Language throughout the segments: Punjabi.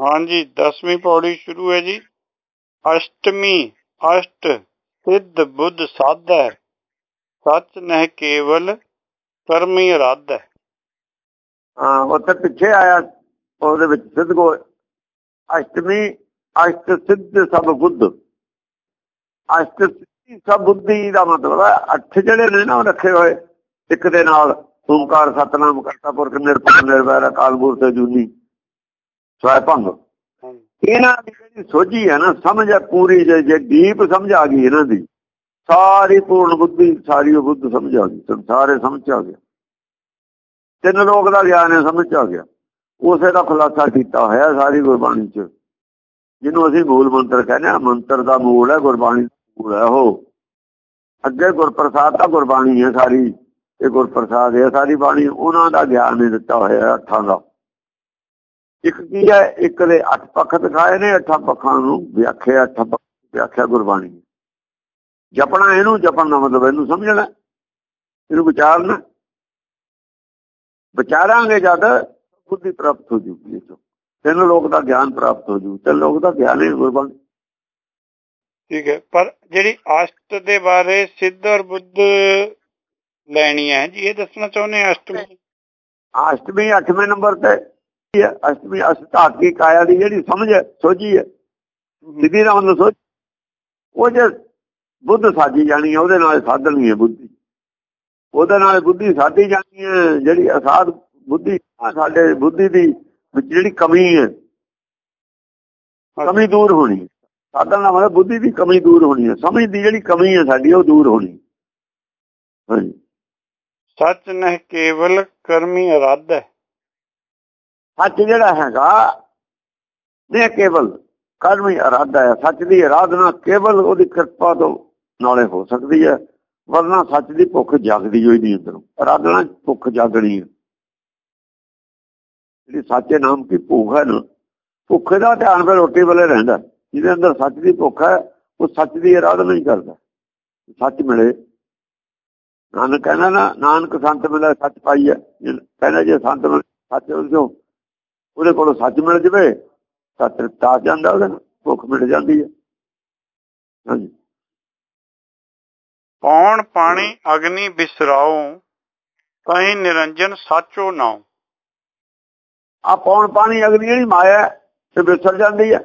ਹਾਂਜੀ 10ਵੀਂ ਪੌੜੀ ਸ਼ੁਰੂ ਹੈ ਜੀ। ਅਸ਼ਟਮੀ, ਅਸ਼ਟ ਸਿੱਧ ਬੁੱਧ ਸਾਧੈ ਸੱਚ ਨਹਿ ਕੇਵਲ, ਕਰਮੀ ਅਰਾਧੈ ਹਾਂ। ਉੱਥੇ ਪਿੱਛੇ ਆਇਆ, ਉਹਦੇ ਵਿੱਚ ਸਿੱਧ ਕੋ ਅਸ਼ਟਮੀ, ਅਸ਼ਟ ਸਿੱਧ ਸਭ ਬੁੱਧ। ਅਸ਼ਟ ਸਿੱਧੀ ਸਭ ਬੁੱਧੀ ਦਾ ਮਤਲਬ ਹੈ, ਅੱਠ ਜਿਹੜੇ ਨੇ ਨਾ ਉਹ ਰੱਖੇ ਹੋਏ, ਇੱਕ ਦੇ ਨਾਲ ਓਮਕਾਰ, ਸਤਨਾਮ ਕਰਤਾ ਪੁਰਖ ਨਿਰਭਉ ਨਿਰਵੈਰ ਅਕਾਲ ਮੂਰਤ ਜੂਨੀ। ਸਵੈ ਭੰਗ। ਇਹਨਾਂ ਦੀ ਜਿਹੜੀ ਸੋਝੀ ਹੈ ਨਾ ਸਮਝ ਹੈ ਪੂਰੀ ਜੇ ਡੀਪ ਸਮਝ ਆ ਗਈ ਇਹਨਾਂ ਦੀ ਸਾਰੀ ਪੂਰਨ ਬੁੱਧੀ ਸਾਰੀ ਉਹ ਬੁੱਧ ਸਮਝ ਆ ਗਈ ਸਾਰੇ ਸਮਝ ਆ ਗਿਆ। ਤਿੰਨ ਲੋਕ ਦਾ ਗਿਆਨ ਹੈ ਸਮਝ ਆ ਗਿਆ। ਉਸੇ ਦਾ ਖੁਲਾਸਾ ਕੀਤਾ ਹੋਇਆ ਸਾਰੀ ਗੁਰਬਾਣੀ ਚ। ਜਿਹਨੂੰ ਅਸੀਂ ਮੂਲ ਮੰਤਰ ਕਹਿੰਦੇ ਆ ਮੰਤਰ ਦਾ ਮੂਲ ਹੈ ਗੁਰਬਾਣੀ ਦਾ ਮੂਲ ਹੈ ਉਹ। ਅੱਗੇ ਗੁਰਪ੍ਰਸਾਦ ਦਾ ਗੁਰਬਾਣੀ ਹੈ ਸਾਰੀ ਇਹ ਗੁਰਪ੍ਰਸਾਦ ਹੈ ਸਾਰੀ ਬਾਣੀ ਉਹਨਾਂ ਦਾ ਗਿਆਨ ਹੈ ਦਿੱਤਾ ਹੋਇਆ ਅੱਠਾਂ ਦਾ। ਇੱਕ ਕੀ ਹੈ? ਇੱਕ ਦੇ ਅੱਠ ਪੱਖ ਦਿਖਾਏ ਨੇ ਅੱਠਾਂ ਪੱਖਾਂ ਨੂੰ ਵਿਆਖਿਆ ਅੱਠ ਪੱਖ ਵਿਆਖਿਆ ਗੁਰਬਾਣੀ। ਜਪਣਾ ਇਹਨੂੰ ਜਪਣ ਦਾ ਮਤਲਬ ਇਹਨੂੰ ਸਮਝਣਾ ਇਹਨੂੰ ਵਿਚਾਰਨਾ। ਵਿਚਾਰਾਂਗੇ ਜਦ ਬੁੱਧੀ ਪ੍ਰਾਪਤ ਹੋ ਜੂਗੀ ਇਹ ਤੋਂ। ਤਿੰਨ ਲੋਕ ਦਾ ਗਿਆਨ ਪ੍ਰਾਪਤ ਹੋ ਜੂ ਤਿੰਨ ਲੋਕ ਦਾ ਗਿਆਨ ਹੈ ਗੁਰਬਾਣੀ। ਠੀਕ ਹੈ ਪਰ ਜਿਹੜੀ ਅਸ਼ਟ ਦੇ ਬਾਰੇ ਸਿੱਧ ਔਰ ਬੁੱਧ ਲੈਣੀ ਹੈ ਜੀ ਇਹ ਦੱਸਣਾ ਚਾਹੁੰਦੇ ਆ ਅਸ਼ਟਮੀ ਅਸ਼ਟਮੀ 8ਵੇਂ ਨੰਬਰ ਤੇ। ਹੈ ਅਸ਼ਟਮੀ ਅਸ਼ਟਾਕੀ ਕਾਇਆ ਦੀ ਜਿਹੜੀ ਸਮਝ ਹੈ ਸੋਝੀ ਹੈ। ਸਿੱਧੀ ਦਾ ਮਤਲਬ ਸੋਚ। ਉਹ ਜੇ ਬੁੱਧ ਸਾਜੀ ਜਾਣੀ ਹੈ ਉਹਦੇ ਨਾਲ ਸਾਧਣੀ ਹੈ ਬੁੱਧੀ। ਉਹਦੇ ਨਾਲ ਬੁੱਧੀ ਸਾਧੀ ਜਾਣੀ ਹੈ ਜਿਹੜੀ ਅਸਾਧ ਬੁੱਧੀ ਸਾਡੇ ਬੁੱਧੀ ਦੀ ਵਿੱਚ ਜਿਹੜੀ ਕਮੀ ਹੈ। ਕਮੀ ਦੂਰ ਹੋਣੀ। ਸਾਧਨ ਮਤਲਬ ਬੁੱਧੀ ਦੀ ਕਮੀ ਦੂਰ ਹੋਣੀ ਹੈ। ਸਮਝ ਦੀ ਜਿਹੜੀ ਕਮੀ ਹੈ ਸਾਡੀ ਉਹ ਦੂਰ ਹੋਣੀ। ਸੱਚ ਨਹਿ ਕੇਵਲ ਕਰਮੀ ਅਰਾਧੈ ਸੱਚ ਜਿਹੜਾ ਹੈਗਾ ਨੇ ਕੇਵਲ ਕਰਮੀ ਅਰਾਧਾ ਹੈ। ਸੱਚ ਦੀ ਅਰਾਧਨਾ ਕੇਵਲ ਉਹਦੀ ਕਿਰਪਾ ਤੋਂ ਨਾਲੇ ਹੋ ਸਕਦੀ ਹੈ, ਵਰਨਾ ਸੱਚ ਦੀ ਭੁੱਖ ਜਾਗਦੀ ਹੋਈ ਨਹੀਂ ਅੰਦਰੋਂ। ਅਰਾਧਨਾ ਭੁੱਖ ਜਾਗਣੀ ਹੈ। ਜਿਹੜੀ ਸੱਚੇ ਨਾਮ ਦੀ ਭੁੱਖ ਹੈ ਨਾ, ਭੁੱਖ ਦਾ ਧਿਆਨ ਫਿਰ ਰੋਟੀ ਵੱਲੇ ਰਹਿੰਦਾ ਜਿਹਦੇ ਅੰਦਰ ਸੱਚ ਦੀ ਭੁੱਖ ਹੈ, ਉਹ ਸੱਚ ਦੀ ਅਰਾਧਨਾ ਹੀ ਕਰਦਾ ਸੱਚ ਮਿਲੇ। ਨਾਨਕ ਕਹਿੰਦਾ ਨਾ, ਨਾਨਕ ਸੰਤ ਮਿਲੇ, ਸੱਚ ਪਾਈਐ ਕਹਿੰਦਾ ਜੇ ਸੰਤ ਮਿਲੇ, ਸੱਚ ਉਹਦੇ ਉਹਦੇ ਕੋਲੋਂ ਸੱਚ ਮਿਲ ਜਵੇ ਤਾਂ ਤ੍ਰਿਪਤਾ ਜਾਂਦਾ ਉਹਦੇ ਭੁੱਖ ਮਿਟ ਜਾਂਦੀ ਹੈ। ਹਾਂਜੀ। ਪੌਣ ਪਾਣੀ ਅਗਨੀ ਬਿਸਰਾਓ ਕਹੀਂ ਨਿਰੰਜਨ ਸਾਚੋ ਨਾਉ। ਆ ਪੌਣ ਪਾਣੀ ਅਗਨੀ ਜਿਹੜੀ ਮਾਇਆ ਤੇ ਵਿਸਰ ਜਾਂਦੀ ਹੈ।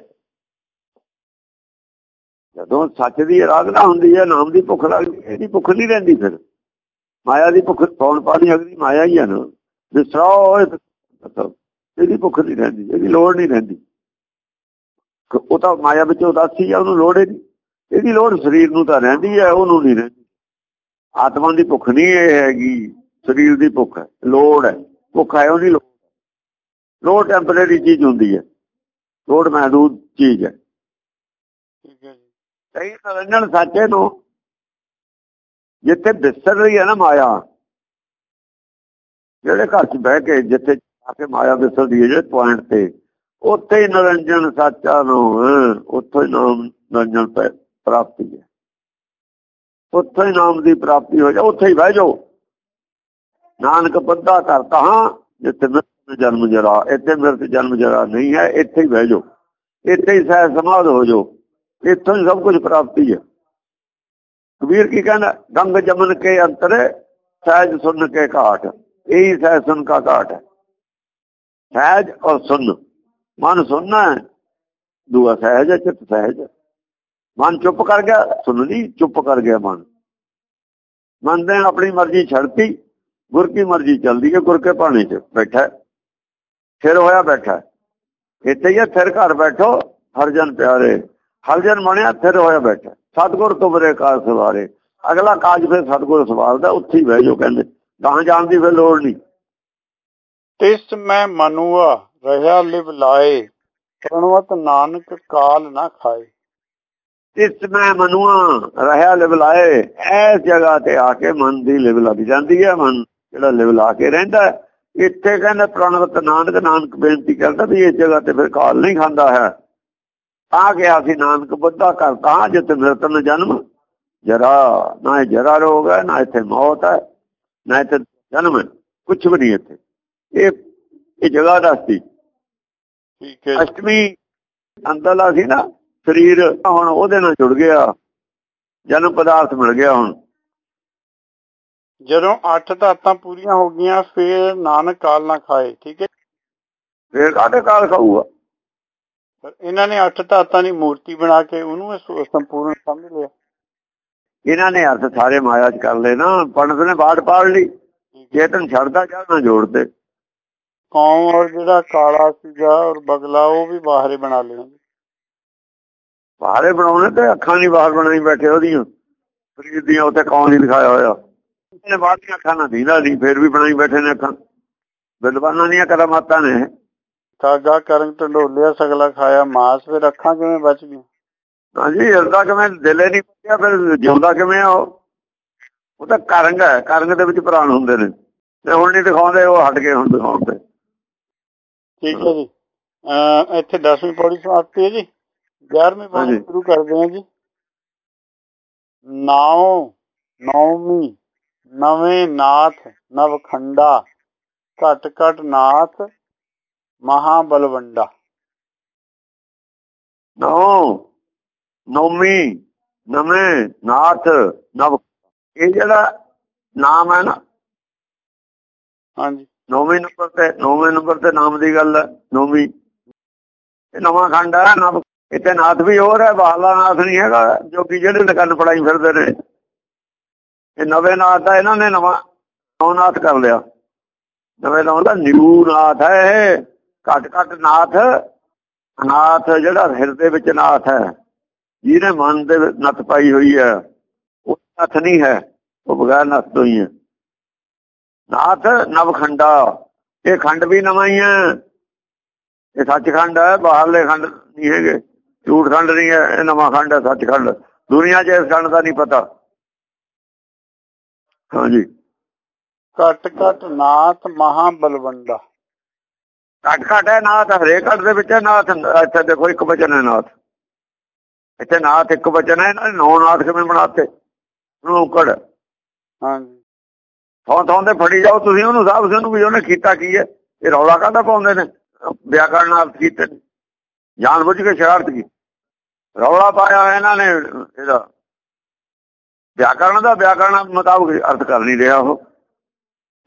ਜਦੋਂ ਸੱਚ ਦੀ ਆਰਾਧਨਾ ਹੁੰਦੀ ਹੈ ਨਾਮ ਦੀ ਭੁੱਖ ਲੱਗਦੀ ਹੈ ਇਹਦੀ ਭੁੱਖ ਨਹੀਂ ਰਹਿੰਦੀ ਫਿਰ। ਮਾਇਆ ਦੀ ਭੁੱਖ ਪੌਣ ਪਾਣੀ ਅਗਨੀ ਮਾਇਆ ਹੀ ਹੈ ਨਾ। ਮਤਲਬ ਇਹਦੀ ਭੁੱਖ ਨਹੀਂ ਰਹਿੰਦੀ, ਇਹਦੀ ਲੋੜ ਨਹੀਂ ਰਹਿੰਦੀ। ਉਹ ਤਾਂ ਮਾਇਆ ਵਿੱਚ ਉਦਾਸੀ ਹੈ ਉਹਨੂੰ ਲੋੜ ਨਹੀਂ। ਇਹਦੀ ਲੋੜ ਸਰੀਰ ਨੂੰ ਤਾਂ ਰਹਿੰਦੀ ਹੈ, ਉਹਨੂੰ ਨਹੀਂ ਰਹਿੰਦੀ। ਆਤਮਾ ਦੀ ਭੁੱਖ ਨਹੀਂ ਇਹ ਹੈਗੀ, ਸਰੀਰ ਦੀ ਭੁੱਖ ਹੈ, ਲੋੜ ਹੈ। ਭੁੱਖ ਹੈ, ਉਹਦੀ ਲੋੜ ਟੈਂਪਰੇਰੀ ਚੀਜ਼ ਹੁੰਦੀ ਹੈ। ਲੋੜ ਮਹਦੂਦ ਚੀਜ਼ ਹੈ। ਠੀਕ ਹੈ ਸਾਚੇ ਨੂੰ ਜਿੱਥੇ ਬਿਸਰ ਰਹੀ ਹੈ ਨਾ ਮਾਇਆ, ਜਿਹੜੇ ਘਰ 'ਚ ਬਹਿ ਕੇ ਜਿੱਥੇ ਆ ਮਾਇਆ ਵਿਸਰਦੀ ਹੈ ਜਿਹੜੇ ਪੁਆਇੰਟ ਤੇ। ਉੱਥੇ ਹੀ ਨਰੰਜਨ ਸਾਚਾ ਨੂੰ ਅਹ, ਹੀ ਨਾਮ ਨਰੰਜਨ ਪ੍ਰਾਪਤੀ ਹੈ। ਉੱਥੋਂ ਹੀ ਨਾਮ ਦੀ ਪ੍ਰਾਪਤੀ ਹੋ ਜਾ ਉੱਥੇ ਹੀ ਬਹਿ ਜਾਓ। ਨਾਨਕ ਬੱਧਾ ਕਰਤਾ ਹਾਂ ਜਿੱਥੇ ਮਿਰਤ ਜਨਮ ਜਰਾ ਇੱਥੇ ਮਿਰਤ ਜਨਮ ਜਰਾ ਨਹੀਂ ਹੈ ਇੱਥੇ ਹੀ ਬਹਿ ਜਾਓ। ਇੱਥੇ ਹੀ ਸਹਿ ਸਮਾਧ ਹੋ ਜਾਓ। ਇੱਥੋਂ ਹੀ ਸਭ ਕੁਝ ਪ੍ਰਾਪਤੀ ਹੈ। ਕਬੀਰ ਕੀ ਕਹਿੰਦਾ? ਗੰਗ ਜਮਨ ਕੇ ਅੰਤਰ ਸਹਿਜ ਸੁਣ ਕੇ ਘਾਟ। ਇਹੀ ਸਹਿਜ ਸੁਨ ਕਾ ਘਾਟ ਹੈ। ਸਹਿਜ ਔਰ ਸੁਣ। ਮਨ ਸੁਣਨਾ ਦੂਆ ਸਹਿਜ ਹੈ ਚਿੱਤ ਸਹਿਜ ਮਨ ਚੁੱਪ ਕਰ ਗਿਆ ਸੁਣ ਲਈ ਚੁੱਪ ਕਰ ਗਿਆ ਮਨ। ਮਨ ਨੇ ਆਪਣੀ ਮਰਜ਼ੀ ਛੱਡਤੀ ਗੁਰ ਕੀ ਮਰਜ਼ੀ ਚੱਲਦੀ ਹੈ ਗੁਰ ਕੇ ਭਾਣੇ 'ਚ ਬੈਠਾ ਫਿਰ ਹੋਇਆ ਬੈਠਾ ਇੱਥੇ ਹੀ ਹੈ, ਫਿਰ ਘਰ ਬੈਠੋ ਹਰਜਨ ਪਿਆਰੇ। ਹਰਜਨ ਬਣਿਆ ਫਿਰ ਹੋਇਆ ਬੈਠਾ ਸਤਗੁਰ ਤੁਮਰੇ ਕਾਜ ਸਵਾਰੇ। ਅਗਲਾ ਕਾਜ ਫਿਰ ਸਤਗੁਰ ਸਵਾਰਦਾ ਉੱਥੇ ਹੀ ਬਹਿ ਜਾਓ ਕਹਿੰਦੇ। ਤਾਂ ਜਾਣ ਦੀ ਫਿਰ ਲੋੜ ਨਹੀਂ। ਤਿਸ ਮੈਂ ਮਨੁਆ ਰਹਾ ਲਿਵ ਲਾਏ, ਪ੍ਰਣਵਤ ਨਾਨਕ ਕਾਲ ਨਾ ਖਾਏ ਇਸ ਮੈਂ ਮਨੁਆ ਰਹਾ ਲਿਵ ਲਾਏ, ਐਸ ਜਗ੍ਹਾ ਤੇ ਆ ਕੇ ਮਨ ਦੀ ਲਿਵ ਲੱਗ ਜਾਂਦੀ ਹੈ, ਮਨ ਜਿਹੜਾ ਲਿਵ ਲਾ ਕੇ ਰਹਿੰਦਾ ਹੈ। ਇੱਥੇ ਕਹਿੰਦਾ ਪ੍ਰਣਵਤ ਨਾਨਕ ਨਾਨਕ ਬੇਨਤੀ ਕਰਦਾ ਵੀ ਇਸ ਜਗ੍ਹਾ ਤੇ ਫਿਰ ਕਾਲ ਨਹੀਂ ਖਾਂਦਾ ਹੈ ਆ ਗਿਆ ਸੀ ਨਾਨਕ ਬੱਧਾ ਕਰਤਾ ਜਿੱਥੇ ਮਿਰਤਨ ਜਨਮ, ਜਰਾ, ਨਾ ਇਹ ਜਰਾ ਰੋਗ ਹੈ, ਨਾ ਇੱਥੇ ਮੌਤ ਹੈ, ਨਾ ਇੱਥੇ ਜਨਮ ਹੈ ਕੁਝ ਵੀ ਨਹੀਂ ਇੱਥੇ ਇਹ ਇਹ ਜਗ੍ਹਾ ਦੱਸਦੀ ਠੀਕ ਹੈ ਜੀ। ਅਸ਼ਟਮੀ ਅੰਦਰਲਾ ਸੀ ਨਾ ਸਰੀਰ ਹੁਣ ਉਹਦੇ ਨਾਲ ਜੁੜ ਗਿਆ। ਜਨਮ ਪਦਾਰਥ ਮਿਲ ਗਿਆ ਹੁਣ। ਜਦੋਂ ਅੱਠ ਧਾਤਾਂ ਪੂਰੀਆਂ ਹੋ ਗਈਆਂ ਫਿਰ ਨਾਨਕ ਕਾਲ ਨਾ ਖਾਏ ਠੀਕ ਹੈ? ਫੇਰ ਕਾਹਦੇ ਕਾਲ ਖਾਊਗਾ? ਪਰ ਇਹਨਾਂ ਨੇ ਅੱਠ ਧਾਤਾਂ ਦੀ ਮੂਰਤੀ ਬਣਾ ਕੇ ਉਹਨੂੰ ਸੰਪੂਰਨ ਸਮਝ ਲਿਆ। ਇਹਨਾਂ ਨੇ ਅਰਥ ਸਾਰੇ ਮਾਇਆ ਚ ਕਰ ਲਏ ਨਾ ਪੰਡਤ ਨੇ ਬਾੜ ਪਾੜ ਲਈ। ਚੇਤਨ ਛੱਡਦਾ ਚੜਨਾ ਜੋੜਦੇ। ਕੌਮ ਔਰ ਜਿਹੜਾ ਕਾਲਾ ਸੀਗਾ ਔਰ ਬਗਲਾ ਉਹ ਵੀ ਬਾਹਰੇ ਬਣਾ ਲਿਆ। ਬਾਹਰੇ ਬਣਾਉਣੇ ਤੇ ਅੱਖਾਂ ਨਹੀਂ ਬਾਹਰ ਬਣਾਈ ਬੈਠੇ ਉਹਦੀਆਂ। ਸਰੀਰ ਦੀਆਂ ਉੱਤੇ ਕੌਣ ਨਹੀਂ ਦਿਖਾਇਆ ਹੋਇਆ। ਇਹਨੇ ਬਾਹਰ ਦੀਆਂ ਅੱਖਾਂ ਦੀਦਾ ਨਹੀਂ ਫੇਰ ਵੀ ਬਣਾਈ ਬੈਠੇ ਨੇ ਅੱਖਾਂ। ਬਿਲਵਾਨਾਂ ਦੀਆਂ ਕਰਾਮਾਤਾਂ ਨੇ। ਕਾਗਾ ਕਰੰਗ ਢੰਡੋਲਿਆ ਸਗਲਾ ਖਾਇਆ ਮਾਸ ਫਿਰ ਅੱਖਾਂ ਕਿਵੇਂ ਬਚ ਗਈਆਂ? ਹਾਂਜੀ ਹਿਰਦਾ ਕਿਵੇਂ ਦਿਲੇ ਨਹੀਂ ਪੱਕਿਆ ਫਿਰ ਜਿਉਂਦਾ ਕਿਵੇਂ ਆ ਉਹ ਤਾਂ ਕਰੰਗ ਹੈ ਕਰੰਗ ਦੇ ਵਿੱਚ ਪ੍ਰਾਣ ਹੁੰਦੇ ਨੇ। ਤੇ ਹੁਣ ਨਹੀਂ ਦਿਖਾਉਂਦੇ ਉਹ ਹਟ ਗਏ ਹੁਣ ਦਿਖਾਉਣ ਤੇ। ਠੀਕ ਹੈ ਜੀ। ਅਹ ਇੱਥੇ 10ਵੀਂ ਪੌੜੀ ਸਮਾਪਤੀ ਹੈ ਜੀ। 11ਵੀਂ ਪੌੜੀ। ਸ਼ੁਰੂ ਕਰਦੇ ਹਾਂ ਜੀ। ਨਾਉ ਨੌਵੀਂ ਨਵੇਂ ਨਾਥ ਨਵਖੰਡਾ ਘਟ ਘਟ ਨਾਥ ਮਹਾਬਲਵੰਡਾ। ਨੌ ਨੌਮੀ ਨਵੇਂ ਨਾਥ ਨਵ ਇਹ ਜਿਹੜਾ ਨਾਮ ਹੈ ਨਾ ਹਾਂਜੀ। ਨੌਵੇਂ ਨੰਬਰ ਤੇ, ਨੌਵੇਂ ਨੰਬਰ ਤੇ ਨਾਮ ਦੀ ਗੱਲ ਹੈ, ਨੌਵੀਂ। ਇਹ ਨਵਾਂ ਖੰਡ ਹੈ ਨਵ ਇੱਥੇ ਨਾਥ ਵੀ ਹੋਰ ਹੈ ਬਾਹਲਾ ਨਾਥ ਨਹੀਂ ਹੈਗਾ, ਜੋ ਕਿ ਜਿਹੜੇ ਲਗਨ ਪੜਾਈ ਫਿਰਦੇ ਨੇ। ਇਹ ਨਵੇਂ ਨਾਥ ਦਾ ਇਹਨਾਂ ਨੇ ਨਵਾਂ ਨੌਨਾਥ ਕਰ ਲਿਆ। ਨਵੇਂ ਨਾਮ ਦਾ ਨਿਊ ਨਾਥ ਹੈ ਇਹ, ਘਟ ਘਟ ਨਾਥ ਨਾਥ ਜਿਹੜਾ ਹਿਰਦੇ ਵਿੱਚ ਨਾਥ ਹੈ ਜਿਹਨੇ ਮਨ ਦੇ ਵਿੱਚ ਨੱਥ ਪਾਈ ਹੋਈ ਹੈ, ਉਹ ਨੱਥ ਨਹੀਂ ਹੈ, ਉਹ ਬਗੈਰ ਨੱਥ ਤੋਂ ਹੀ ਹੈ। ਨਾਥ ਨਵਖੰਡਾ। ਇਹ ਖੰਡ ਵੀ ਨਵਾਂ ਹੀ ਹੈ ਇਹ ਸੱਚਖੰਡ ਹੈ ਬਾਹਰਲੇ ਖੰਡ ਨਹੀਂ ਹੈਗੇ। ਝੂਠ ਖੰਡ ਨਹੀਂ ਹੈ ਇਹ ਨਵਾਂ ਖੰਡ ਹੈ ਸੱਚਖੰਡ। ਦੁਨੀਆ 'ਚ ਇਸ ਖੰਡ ਦਾ ਨਹੀਂ ਪਤਾ। ਹਾਂਜੀ। ਘਟ ਘਟ ਨਾਥ ਮਹਾਬਲਵੰਡਾ। ਘੱਟ ਘੱਟ ਹੈ ਨਾਥ ਹਰੇਕ ਘੱਟ ਦੇ ਵਿੱਚ ਨਾਥ। ਇੱਥੇ ਦੇਖੋ ਇੱਕ ਵਚਨ ਹੈ ਨਾਥ। ਇੱਥੇ ਨਾਥ ਇੱਕ ਵਚਨ ਹੈ ਇਹਨਾਂ ਨੇ ਨੌ ਨਾਥ ਕਿਵੇਂ ਬਣਾਤੇ? ਰੂਕੜ ਹਾਂਜੀ। ਥਾਂ ਥਾਂ ਤੇ ਫੜੀ ਜਾਓ ਤੁਸੀਂ ਉਹਨੂੰ ਸਾਹਬ ਨੂੰ ਵੀ ਉਹਨੇ ਕੀਤਾ ਕੀ ਹੈ? ਇਹ ਰੌਲਾ ਕਾਹਦਾ ਪਾਉਂਦੇ ਨੇ? ਵਿਆਕਰਣ ਅਰਥ ਕੀਤੇ ਨੇ। ਜਾਣ ਬੁੱਝ ਕੇ ਸ਼ਰਾਰਤ ਕੀਤੀ। ਰੌਲਾ ਪਾਇਆ ਇਹਨਾਂ ਨੇ ਇਹਦਾ। ਵਿਆਕਰਣ ਦਾ ਵਿਆਕਰਣ ਮੁਤਾਬਕ ਅਰਥ ਕਰ ਨਹੀਂ ਰਿਹਾ ਉਹ।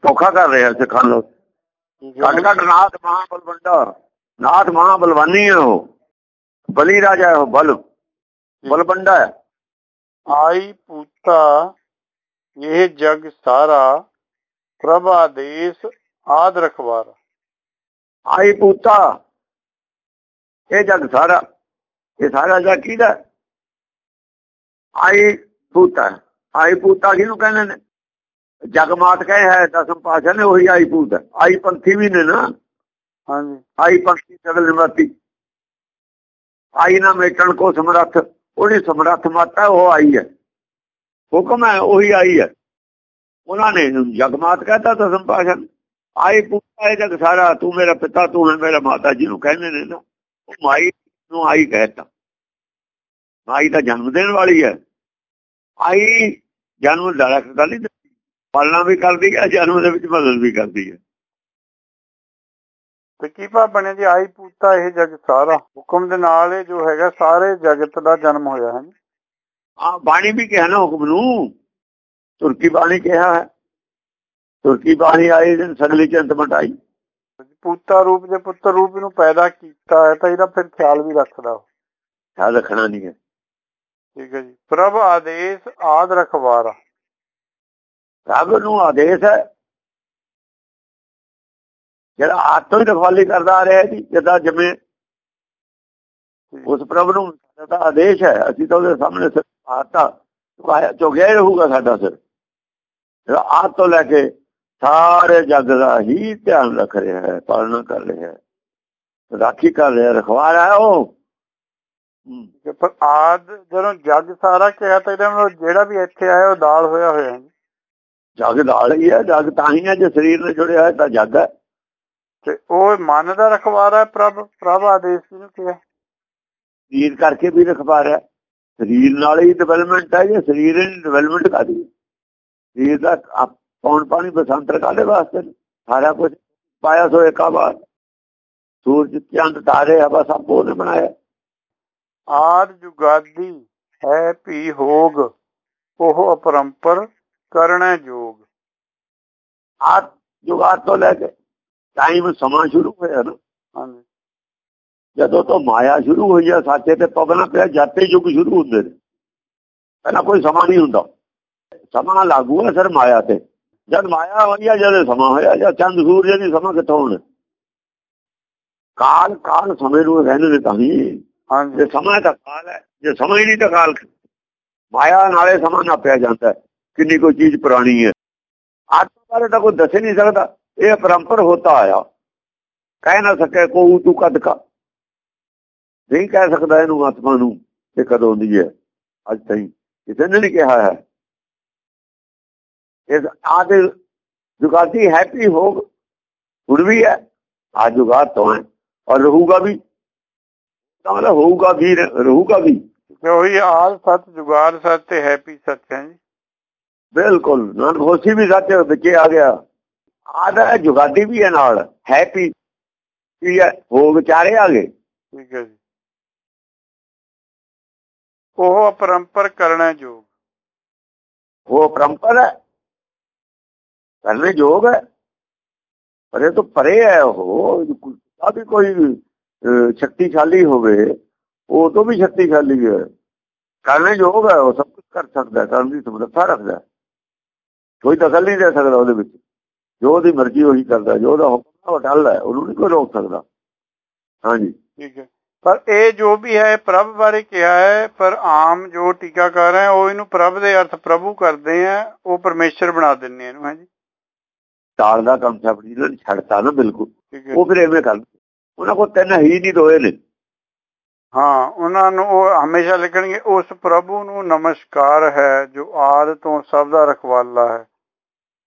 ਧੋਖਾ ਕਰ ਰਿਹਾ ਸਿੱਖਾਂ ਹੈ। ਘੱਟ ਘੱਟ ਨਾਥ ਮਹਾਬਲਵੰਡਾ ਨਾਥ ਮਹਾਬਲਵਾਨੀ ਹੈ ਉਹ। ਬਲੀ ਰਾਜਾ ਹੈ ਉਹ ਬਲ। ਬਲਵੰਡਾ ਹੈ। ਆਈ ਪੂਤਾ ਇਹ ਜਗ ਸਾਰਾ ਪ੍ਰਭ ਆਦੇਸ਼ ਆਦ ਰਖਵਾਰਾ। ਆਈ ਪੂਤਾ। ਇਹ ਜਗ ਸਾਰਾ। ਇਹ ਸਾਰਾ ਜਗ ਕਿਹਦਾ? ਆਈ ਪੂਤਾ। ਆਈ ਪੂਤਾ ਕਿਹਨੂੰ ਕਹਿੰਦੇ ਨੇ? ਜਗਮਾਤ ਕਹੇ ਹੈ ਦਸਮ ਪਾਸ਼ਾ ਨੇ ਉਹੀ ਆਈ ਪੂਤ। ਆਈ ਪੰਥੀ ਵੀ ਨੇ ਨਾ। ਹਾਂਜੀ। ਆਈ ਪੰਥੀ ਸਗਲ ਨਿਮਰਤੀ। ਆਈ ਨਾ ਮੇਟਣ ਕੋ ਸਮਰੱਥ। ਉਹਦੀ ਸਮਰੱਥ ਮਾਤਾ ਉਹ ਆਈ ਹੈ। ਹੁਕਮ ਹੈ ਉਹੀ ਆਈ ਹੈ। ਉਹਨਾਂ ਨੇ ਜਗਮਾਤ ਕਹਤਾ ਦਸਮ ਪਾਸ਼ਾ ਨੇ। ਆਈ ਪੂਤਾ ਇਹ ਜਗ ਸਾਰਾ ਤੂੰ ਮੇਰਾ ਪਿਤਾ ਤੂੰ ਹੈ ਮੇਰਾ ਮਾਤਾ ਜਿਹਨੂੰ ਕਹਿੰਦੇ ਨੇ ਨਾ ਉਹ ਮਾਈ ਨੂੰ ਆਈ ਕਹਿਤਾ। ਮਾਈ ਤਾਂ ਜਨਮ ਦੇਣ ਵਾਲੀ ਹੈ। ਆਈ ਜਨਮ ਦਾ ਰੱਖਦਾ ਨਹੀਂ ਪਾਲਣਾ ਵੀ ਕਰਦੀ ਹੈ ਜਨਮ ਦੇ ਵਿੱਚ ਮਦਦ ਵੀ ਕਰਦੀ ਹੈ। ਤੇ ਕੀ ਭਾਵ ਬਣਿਆ ਜੀ? ਆਈ ਪੂਤਾ ਇਹ ਜਗ ਸਾਰਾ। ਹੁਕਮ ਦੇ ਨਾਲ ਇਹ ਜੋ ਹੈਗਾ ਸਾਰੇ ਜਗਤ ਦਾ ਜਨਮ ਹੋਇਆ ਹੈ। ਆ ਬਾਣੀ ਵੀ ਕਿਹਾ ਨਾ ਹੁਕਮ ਨੂੰ। ਤੁਰਕੀ ਬਾਣੀ ਕਿਹਾ ਹੈ। ਤੁਰਕੀ ਬਾਣੀ ਆਈ ਦਿਨ ਸਗਲੀ ਚੰਤ ਮਟਾਈ। ਪੂਤਾ ਰੂਪ ਦੇ ਪੁੱਤਰ ਰੂਪ ਨੂੰ ਪੈਦਾ ਕੀਤਾ ਹੈ ਤਾਂ ਇਹਦਾ ਫਿਰ ਖਿਆਲ ਵੀ ਰੱਖਦਾ। ਖਿਆਲ ਰੱਖਣਾ ਨਹੀਂ ਹੈ। ਠੀਕ ਹੈ ਜੀ। ਪ੍ਰਭ ਆਦੇਸ਼ ਆਦ ਰਖਵਾਰਾ। ਰੱਬ ਨੂੰ ਆਦੇਸ਼ ਹੈ। ਜਿਹੜਾ ਆਤੋਂ ਹੀ ਰਖਵਾਲੀ ਕਰਦਾ ਆ ਰਿਹਾ ਜੀ ਜਦਾ ਜਮੇ ਉਸ ਪ੍ਰਭ ਨੂੰ ਸਾਡਾ ਆਦੇਸ਼ ਹੈ। ਅਸੀਂ ਤਾਂ ਉਹਦੇ ਸਾਹਮਣੇ ਸਿਰ ਆਤਾ ਚੁਕਾਇਆ ਚੁਗਿਆ ਹੀ ਰਹੂਗਾ ਸਾਡਾ ਸਿਰ। ਆਤ ਤੋਂ ਲੈ ਕੇ ਸਾਰੇ ਜਗ ਦਾ ਹੀ ਧਿਆਨ ਰੱਖ ਰਿਹਾ ਹੈ ਪਾਲਣਾ ਕਰ ਰਿਹਾ ਹੈ ਰਾਖੀ ਕਰ ਰਿਹਾ ਰਖਵਾਲਾ ਹੈ ਉਹ। ਪਰ ਆਦ ਜਦੋਂ ਜਗ ਸਾਰਾ ਕਿਹਾ ਤਾਂ ਇਹਦਾ ਮਤਲਬ ਜਿਹੜਾ ਵੀ ਇੱਥੇ ਆਇਆ ਉਹ ਦਾਲ ਹੋਇਆ ਹੋਇਆ ਹੈ। ਜਗ ਨਾਲ ਹੀ ਹੈ ਜਗ ਤਾਂ ਹੀ ਹੈ ਜੇ ਸਰੀਰ ਨਾਲ ਜੁੜਿਆ ਹੈ ਤਾਂ ਜਗ ਹੈ। ਤੇ ਉਹ ਮਨ ਦਾ ਰਖਵਾਰਾ ਹੈ ਪ੍ਰਭ ਪ੍ਰਭ ਆਦੇਸ਼ ਜਿਹਨੂੰ ਕਿਹਾ। ਸਰੀਰ ਕਰਕੇ ਵੀ ਰਖਵਾ ਰਿਹਾ ਸਰੀਰ ਨਾਲ ਹੀ ਡਿਵੈਲਪਮੈਂਟ ਹੈ ਜੇ ਸਰੀਰ ਦੀ ਡਿਵੈਲਪਮੈਂਟ ਕਰਦੀ ਸਰੀਰ ਦਾ ਪੌਣ ਪਾਣੀ ਬਸੰਤਰ ਕਾਦੇ ਵਾਸਤੇ? ਸਾਰਾ ਕੁਝ ਪਾਇਆ ਸੋ ਏਕਾ ਬਾਤ ਸੂਰਜ ਚੰਦ ਤਾਰੇ ਹਵਾ ਸਭ ਉਹਨੇ ਬਣਾਇਆ। ਆਦ ਜੁਗਾਦੀ ਹੈ ਭੀ ਹੋਗ ਉਹ ਅਪਰੰਪਰ ਕਰਣਾ ਜੋਗ। ਆ ਜੁਗਾਤ ਤੋਂ ਲੈ ਕੇ ਟਾਈਮ ਸਮਾਂ ਸ਼ੁਰੂ ਹੋਇਆ ਨਾ। ਹਾਂਜੀ। ਜਦੋਂ ਤੋਂ ਮਾਇਆ ਸ਼ੁਰੂ ਹੋਈ ਆ ਸਾਚੇ ਤੇ ਪਵਨਾ ਪਿਆ ਜਾਤੇ ਯੁੱਗ ਸ਼ੁਰੂ ਹੁੰਦੇ ਨੇ। ਪਹਿਲਾਂ ਕੋਈ ਸਮਾਂ ਨਹੀਂ ਹੁੰਦਾ। ਸਮਾਂ ਲਾਗੂ ਹੈ ਸਰ ਮਾਇਆ ਤੇ। ਜਦ ਮਾਇਆ ਹੋਈ ਆ ਜਦ ਸਮਾਂ ਹੋਇਆ ਜਾਂ ਚੰਦ ਸੂਰਜ ਦੀ ਸਮਾਂ ਕਿੱਥੋਂ ਹੋਣਾ? ਕਾਲ ਕਾਲ ਸਮੇਂ ਨੂੰ ਰਹਿੰਦੇ ਨੇ ਤਾਂ ਹੀ ਹਾਂਜੀ। ਜੇ ਸਮਾਂ ਤਾਂ ਕਾਲ ਹੈ ਜੇ ਸਮਾਂ ਹੀ ਨਹੀਂ ਤਾਂ ਕਾਲ ਮਾਇਆ ਨਾਲੇ ਸਮਾਂ ਨਾਪਿਆ ਜਾਂਦਾ ਹੈ। ਕਿੰਨੀ ਕੋਈ ਚੀਜ਼ ਪੁਰਾਣੀ ਹੈ। ਆਤਮਾ ਬਾਰੇ ਤਾਂ ਕੋਈ ਦੱਸ ਹੀ ਨਹੀਂ ਸਕਦਾ ਇਹ ਪਰੰਪਰ ਹੋਤਾ ਆਇਆ। ਕਹਿ ਨਾ ਸਕੇ ਕੋ ਤੂੰ ਕਦ ਕਾ। ਨਹੀਂ ਕਹਿ ਸਕਦਾ ਇਹਨੂੰ ਆਤਮਾ ਨੂੰ ਕਿ ਕਦੋਂ ਦੀ ਹੈ। ਅੱਜ ਤਾਈਂ ਕਿਸੇ ਨੇ ਨਹੀਂ ਕਿਹਾ ਹੈ। ਇਸ ਆਦੇ ਜੁਗਾਤੀ ਹੈਪੀ ਹੋ ਹੁਣ ਵੀ ਹੈ ਆ ਜੁਗਾਤ ਤੋਂ ਹੈ। ਔਰ ਰਹੂਗਾ ਵੀ ਤਾਂ ਹੋਊਗਾ ਵੀ ਰਹੂਗਾ ਵੀ। ਉਹੀ ਆਦ ਸਤ ਜੁਗਾਦ ਸਤ ਤੇ ਹੈਪੀ ਸਤ ਹੈ ਜੀ। ਬਿਲਕੁਲ ਨਾਨਕ ਹੋਸੀ ਵੀ ਸੱਚ ਵਿੱਚ ਆ ਗਿਆ। ਆਦਾ ਜੁਗਾਦੀ ਵੀ ਹੈ ਨਾਲ ਹੈਪੀ ਕੀ ਹੈ ਹੋ ਵਿਚਾਰੇ ਆ ਗਏ। ਠੀਕ ਹੈ ਜੀ। ਉਹ ਅਪਰੰਪਰ ਕਰਨਾ ਜੋਗ ਉਹ ਪਰੰਪਰ ਹੈ ਕਰਨੇ ਯੋਗ ਹੈ। ਪਰ ਇਹ ਤੋਂ ਪਰੇ ਹੈ ਉਹ ਆ ਵੀ ਕੋਈ ਸ਼ਕਤੀਸ਼ਾਲੀ ਹੋਵੇ, ਉਹ ਤੋਂ ਵੀ ਸ਼ਕਤੀਸ਼ਾਲੀ ਹੈ। ਕਰਨੇ ਯੋਗ ਹੈ, ਉਹ ਸਭ ਕੁਝ ਕਰ ਸਕਦਾ ਕਰਨ ਦੀ ਸਮਰੱਥਾ ਰੱਖਦਾ ਕੋਈ ਦਖਲ ਨਹੀਂ ਦੇ ਸਕਦਾ ਉਹਦੇ ਵਿੱਚ। ਜੋ ਉਹਦੀ ਮਰਜ਼ੀ ਉਹੀ ਕਰਦਾ, ਜੋ ਉਹਦਾ ਹੁਕਮ ਉਹ ਟੱਲ ਹੈ, ਉਹਨੂੰ ਨਹੀਂ ਕੋਈ ਰੋਕ ਸਕਦਾ। ਹਾਂਜੀ। ਠੀਕ ਹੈ। ਪਰ ਇਹ ਜੋ ਵੀ ਹੈ ਪ੍ਰਭ ਬਾਰੇ ਕਿਹਾ ਹੈ, ਪਰ ਆਮ ਜੋ ਟੀਕਾਕਾਰ ਹੈ, ਉਹ ਇਹਨੂੰ ਪ੍ਰਭ ਦੇ ਅਰਥ ਪ੍ਰਭੂ ਕਰਦੇ ਆ ਉਹ ਪਰਮੇਸ਼ਰ ਬਣਾ ਦਿੰਦੇ ਇਹਨੂੰ, ਹਾਂਜੀ। ਟਾਲ ਦਾ ਕਨਸੈਪਟ ਜਿਹਨਾਂ ਨੇ ਛੱਡਤਾ ਨਾ ਬਿਲਕੁਲ। ਉਹ ਫਿਰ ਐਵੇਂ ਕਰ ਉਹਨਾਂ ਕੋਲ ਤਿੰਨ ਹੀ ਨਹੀਂ ਦੋਏ ਨੇ। ਹਾਂ ਉਹਨਾਂ ਨੂੰ ਉਹ ਹਮੇਸ਼ਾ ਲਿਖਣਗੇ ਉਸ ਪ੍ਰਭੂ ਨੂੰ ਨਮਸਕਾਰ ਹੈ ਜੋ ਆਦ ਤੋਂ ਸਭ ਦਾ ਰਖਵਾਲਾ ਹੈ।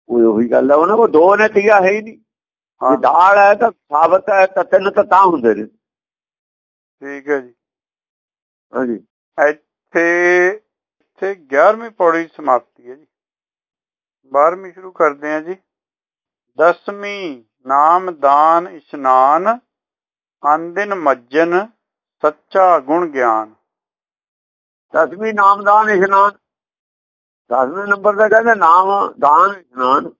ਉਹ ਉਹੀ ਗੱਲ ਹੈ ਉਹਨਾਂ ਕੋਲ ਦੋ ਨੇ ਤੀਆ ਹੈ ਹੀ ਨਹੀਂ। ਜੇ ਦਾਲ ਹੈ ਤਾਂ ਸਾਬਤ ਹੈ ਤਾਂ ਤਿੰਨ ਤਾਂ ਤਾਂ ਹੁੰਦੇ ਨੇ। ਠੀਕ ਹੈ ਜੀ। ਹਾਂਜੀ। ਇੱਥੇ ਇੱਥੇ 11ਵੀਂ ਪੌੜੀ ਸਮਾਪਤੀ ਹੈ ਜੀ। 12ਵੀਂ ਸ਼ੁਰੂ ਕਰਦੇ ਹਾਂ ਜੀ। ਦਸਵੀਂ ਨਾਮ ਦਾਨ ਇਸ਼ਨਾਨ ਅੰਦਿਨ ਮੱਜਨ, ਸੱਚਾ ਗੁਣ ਗਿਆਨ। ਦਸਵੀਂ ਨਾਮਦਾਨ ਇਸ਼ਨਾਨ। ਦਸਵੇਂ ਨੰਬਰ ਦਾ ਕਹਿੰਦੇ ਨਾਮ ਦਾਨ ਇਸ਼ਨਾਨ।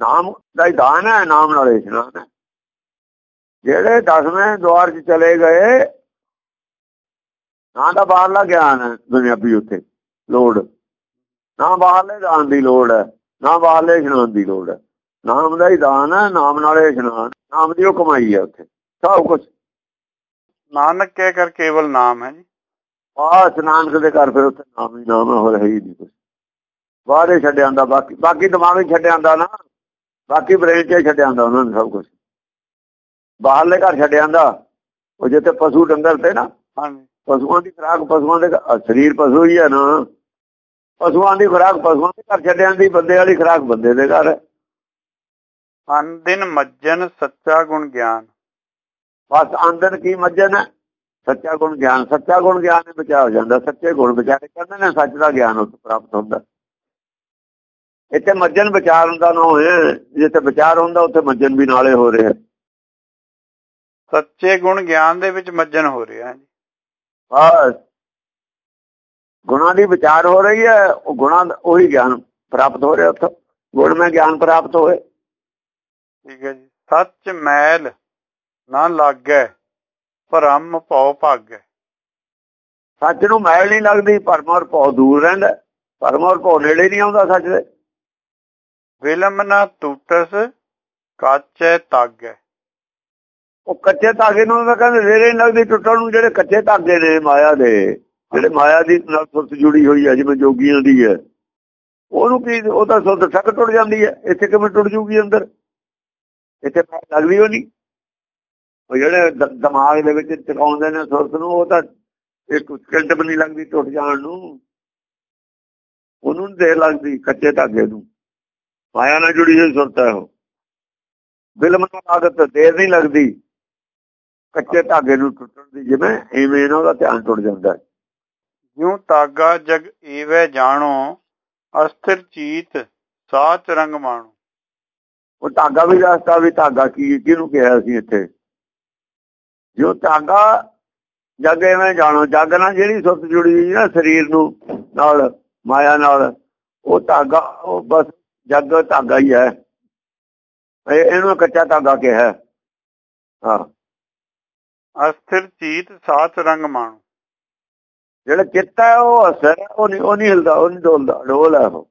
ਨਾਮ ਦਾ ਦਾਨ ਹੈ, ਨਾਮ ਨਾਲ ਇਸ਼ਨਾਨ ਹੈ। ਜਿਹੜੇ ਦਸਵੇਂ ਦਵਾਰ 'ਚ ਚਲੇ ਗਏ, ਨਾ ਦਾ ਬਾਹਰਲਾ ਗਿਆਨ ਹੈ ਦੁਨਿਆਵੀ ਉੱਥੇ, ਲੋੜ। ਨਾ ਬਾਹਰਲੇ ਦਾਨ ਦੀ ਲੋੜ ਹੈ। ਨਾ ਬਾਹਰਲੇ ਇਸ਼ਨਾਨ ਦੀ ਲੋੜ ਹੈ। ਨਾਮ ਦਾ ਹੀ ਦਾਨ ਹੈ ਨਾਮ ਨਾਲ ਇਸ਼ਨਾਨ ਨਾਮ ਦੀ ਉਹ ਕਮਾਈ ਹੈ ਉੱਥੇ ਸਭ ਕੁਝ ਨਾਨਕ ਕਹਿ ਕਰ ਕੇਵਲ ਨਾਮ ਹੈ ਜੀ। ਆ ਨਾਨਕ ਦੇ ਘਰ ਫਿਰ ਉੱਥੇ ਨਾਮ ਹੀ ਨਾਮ ਹੈ, ਹੋਰ ਹੈ ਹੀ ਨਹੀਂ ਕੁਝ ਬਾਹਰੇ ਛੱਡਿਆ ਆਂਦਾ ਬਾਕੀ ਬਾਕੀ ਦਿਮਾਗ ਹੀ ਛੱਡਿਆ ਆਂਦਾ ਨਾ। ਬਾਕੀ ਬ੍ਰੇਨ 'ਚ ਹੀ ਛੱਡਿਆ ਆਂਦਾ ਉਹਨਾਂ ਨੇ ਸਭ ਕੁਝ ਬਾਹਰਲੇ ਘਰ ਛੱਡਿਆ ਆਂਦਾ ਉਹ ਜਿੱਥੇ ਪਸ਼ੂ ਡੰਗਰ ਤੇ ਨਾ ਪਸ਼ੂਆਂ ਦੀ ਖੁਰਾਕ ਪਸ਼ੂਆਂ ਦੇ ਸਰੀਰ ਪਸ਼ੂ ਹੀ ਹੈ ਨਾ। ਪਸ਼ੂਆਂ ਦੀ ਖੁਰਾਕ ਪਸ਼ੂਆਂ ਦੇ ਘਰ ਛੱਡਿਆਂ ਦੀ ਬੰਦੇ ਵਾਲੀ ਖੁਰਾਕ ਬੰਦੇ ਦੇ ਘਰ। ਹੈ ਅੰਦਿਨ ਮੱਜਨ ਸੱਚਾ ਗੁਣ ਗਿਆਨ। ਬਸ ਆਂਦਨ ਕੀ ਮੱਜਨ ਹੈ? ਸੱਚਾ ਗੁਣ ਗਿਆਨ। ਸੱਚਾ ਗੁਣ ਗਿਆਨ ਹੀ ਬਚਾ ਹੋ ਜਾਂਦਾ। ਸੱਚੇ ਗੁਣ ਵਿਚਾਰੇ ਕਹਿੰਦੇ ਨੇ ਸੱਚ ਦਾ ਗਿਆਨ ਉਸ ਪ੍ਰਾਪਤ ਹੁੰਦਾ। ਇੱਥੇ ਮੱਜਨ ਵਿਚਾਰ ਹੁੰਦਾ ਨਾ ਹੋਏ। ਜਿੱਥੇ ਵਿਚਾਰ ਹੁੰਦਾ ਉੱਥੇ ਮੱਜਨ ਵੀ ਨਾਲੇ ਹੋ ਰਿਹਾ। ਸੱਚੇ ਗੁਣ ਗਿਆਨ ਦੇ ਵਿੱਚ ਮੱਜਨ ਹੋ ਰਿਹਾ ਹੈ ਜੀ। ਬਸ। ਗੁਣਾਂ ਦੀ ਵਿਚਾਰ ਹੋ ਰਹੀ ਹੈ ਉਹ ਗੁਣਾਂ ਉਹੀ ਗਿਆਨ ਪ੍ਰਾਪਤ ਹੋ ਰਿਹਾ ਉੱਥੋਂ। ਗੁਣ ਮੈਂ ਗਿਆਨ ਪ੍ਰਾਪਤ ਹੋਏ। ਠੀਕ ਹੈ ਜੀ। ਸੱਚ ਮੈਲ ਨਾ ਲਾਗੈ ਭਰਮ ਭਉ ਭਾਗੈ। ਸੱਚ ਨੂੰ ਮੈਲ ਨਹੀਂ ਲੱਗਦੀ ਭਰਮ ਔਰ ਭਉ ਦੂਰ ਰਹਿੰਦਾ। ਭਰਮ ਔਰ ਭਉ ਨੇੜੇ ਨਹੀਂ ਆਉਂਦਾ ਸੱਚ ਦੇ। ਵਿਲਮ ਨਾ ਟੂਟਸ ਕਾਚੈ ਤਾਗੈ। ਉਹ ਕੱਚੇ ਧਾਗੇ ਨੂੰ ਤਾਂ ਕਹਿੰਦੇ ਰੇਰੇ ਨਹੀਂ ਲੱਗਦੀ ਟੁੱਟਣ ਨੂੰ ਜਿਹੜੇ ਕੱਚੇ ਧਾਗੇ ਨੇ ਮਾਇਆ ਦੇ। ਜਿਹੜੇ ਮਾਇਆ ਦੀ ਨਾਲ ਸੁਰਤ ਜੁੜੀ ਹੋਈ ਹੈ, ਜਿਵੇਂ ਜੋਗੀਆਂ ਦੀ ਹੈ, ਉਹਨੂੰ ਕੀ ਉਹ ਤਾਂ ਸੁਰਤ ਠੱਕ ਟੁੱਟ ਜਾਂਦੀ ਹੈ, ਇੱਥੇ ਕਿਵੇਂ ਟੁੱਟ ਜੂਗੀ ਅੰਦਰ? ਇੱਥੇ ਲੱਗਦੀ ਉਹ ਨਹੀਂ। ਉਹ ਜਿਹੜੇ ਦਿਮਾਗ ਦੇ ਵਿੱਚ ਟਿਕਾਉਂਦੇ ਨੇ ਸੁਰਤ ਨੂੰ, ਉਹ ਤਾਂ ਇੱਕ ਸਕਿੰਟ ਵੀ ਨਹੀਂ ਲੱਗਦੀ ਟੁੱਟ ਜਾਣ ਨੂੰ। ਉਹਨੂੰ ਨੀ ਦੇਰ ਲੱਗਦੀ, ਕੱਚੇ ਧਾਗੇ ਨੂੰ। ਮਾਇਆ ਨਾਲ ਜੁੜੀ ਹੋਈ ਸੁਰਤ ਹੈ ਉਹ। ਬਿਲਮ ਨਾਲ ਆਦਤ ਦੇਰ ਨਹੀਂ ਲੱਗਦੀ। ਕੱਚੇ ਧਾਗੇ ਨੂੰ ਟੁੱਟਣ ਦੀ ਜਿਵੇਂ, ਐਵੇਂ ਇਹਨਾਂ ਦਾ ਧਿਆਨ ਟੁੱਟ ਜਾਂਦਾ ਹੈ। ਜਿਉ ਤਾਗਾ ਜਗ ਏਵੈ ਜਾਣੋ ਅਸਥਿਰ ਚੀਤ ਸਾਚ ਰੰਗ ਮਾਣੋ। ਉਹ ਧਾਗਾ ਵੀ ਦੱਸਦਾ ਵੀ ਧਾਗਾ ਕੀ ਕਿਹਨੂੰ ਕਿਹਾ ਸੀ ਇੱਥੇ? ਜੋ ਧਾਗਾ ਜਗ ਐਵੇਂ ਜਾਣੋ ਜਗ ਨਾਲ ਜਿਹੜੀ ਸੁੱਤ ਜੁੜੀ ਹੋਈ ਨਾ ਸਰੀਰ ਨੂੰ ਨਾਲ ਮਾਇਆ ਨਾਲ ਉਹ ਧਾਗਾ ਉਹ ਬਸ ਜਗ ਧਾਗਾ ਹੀ ਹੈ। ਇਹ ਇਹਨੂੰ ਕੱਚਾ ਧਾਗਾ ਕਿਹਾ। ਹਾਂ। ਅਸਥਿਰ ਚੀਤ ਸਾਚ ਰੰਗ ਮਾਣੋ। ਜਿਹੜਾ ਚਿੱਤ ਹੈ ਉਹ ਅਸਰ ਉਹ ਨਹੀਂ ਉਹ ਨਹੀਂ ਹਿਲਦਾ ਉਹ ਨਹੀਂ ਡੋਲਦਾ ਡੋਲ ਹੈ ਉਹ।